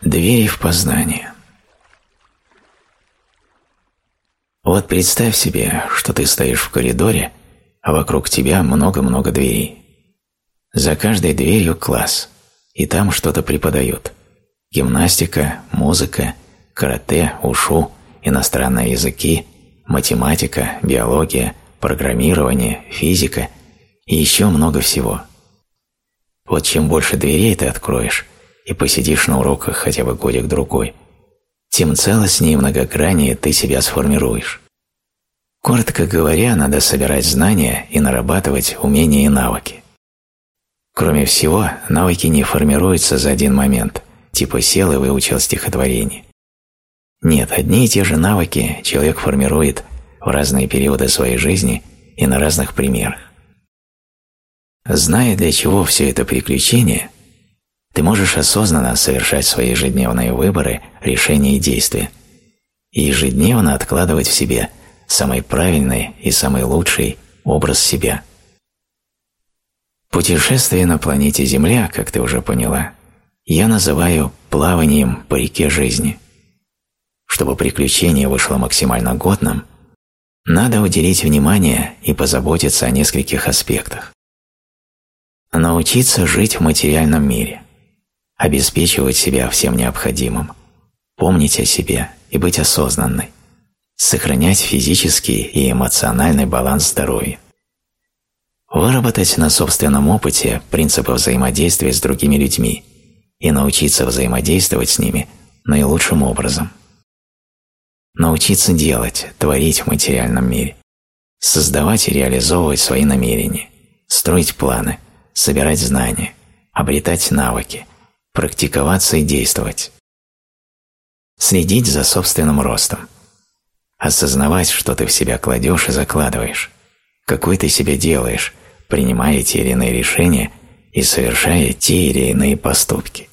Двери в познание. Вот представь себе, что ты стоишь в коридоре, а вокруг тебя много-много дверей. За каждой дверью класс, и там что-то преподают. Гимнастика, музыка, карате, ушу, иностранные языки, математика, биология, программирование, физика и еще много всего. Вот чем больше дверей ты откроешь и посидишь на уроках хотя бы годик-другой, тем целостнее и многограннее ты себя сформируешь. Коротко говоря, надо собирать знания и нарабатывать умения и навыки. Кроме всего, навыки не формируются за один момент, типа сел и выучил стихотворение. Нет, одни и те же навыки человек формирует в разные периоды своей жизни и на разных примерах. Зная, для чего все это приключение, ты можешь осознанно совершать свои ежедневные выборы, решения и действия, и ежедневно откладывать в себе самый правильный и самый лучший образ себя. Путешествие на планете Земля, как ты уже поняла, я называю плаванием по реке жизни – чтобы приключение вышло максимально годным, надо уделить внимание и позаботиться о нескольких аспектах. Научиться жить в материальном мире, обеспечивать себя всем необходимым, помнить о себе и быть осознанной, сохранять физический и эмоциональный баланс здоровья. Выработать на собственном опыте принципы взаимодействия с другими людьми и научиться взаимодействовать с ними наилучшим образом научиться делать, творить в материальном мире, создавать и реализовывать свои намерения, строить планы, собирать знания, обретать навыки, практиковаться и действовать. Следить за собственным ростом. Осознавать, что ты в себя кладешь и закладываешь, какой ты себя делаешь, принимая те или иные решения и совершая те или иные поступки.